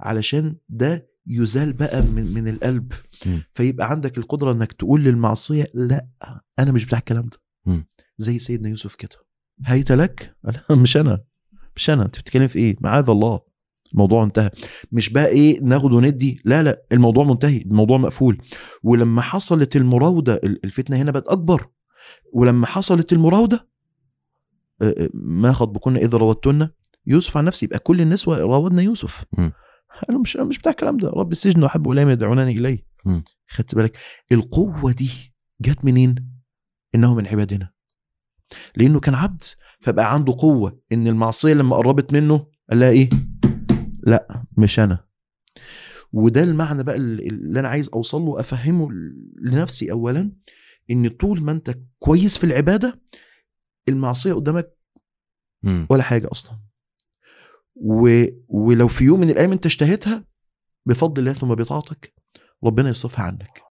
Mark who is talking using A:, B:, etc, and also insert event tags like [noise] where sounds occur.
A: علشان ده يزال بقى من من القلب. فيبقى عندك القدرة إنك تقول للمعصية لا أنا مش بتاع الكلام ده. زي سيدنا يوسف كده. هيت لك؟ [laughs] مش أنا. مش أنا. أنت بتتكلم في إيه؟ معاذ الله. الموضوع انتهى. مش بقى إيه ناخد وندي. لا لا الموضوع منتهي. الموضوع مقفول. ولما حصلت المراودة ال- الفتنة هنا بقت أكبر. ولما حصلت المراودة آه، آه، ما خطبكن اذا راودتن؟ يوسف عن نفسه يبقى كل النسوه راودنا يوسف.
B: مم.
A: قالوا مش مش بتاع الكلام ده. رب السجن واحب الي ما يدعونني
B: إليه.
A: خدت بالك؟ القوة دي جت منين؟ إنه من عبادنا. لأنه كان عبد فبقى عنده قوة إن المعصية لما قربت منه قال لها إيه؟ لأ مش أنا. وده المعنى بقى اللي أنا عايز أوصل له افهمه لنفسي اولا إن طول ما أنت كويس في العبادة المعصية قدامك. ولا حاجة أصلا. و... ولو في يوم من الأيام انت اشتهيتها بفضل الله ثم بطاعتك ربنا يصرفها عنك.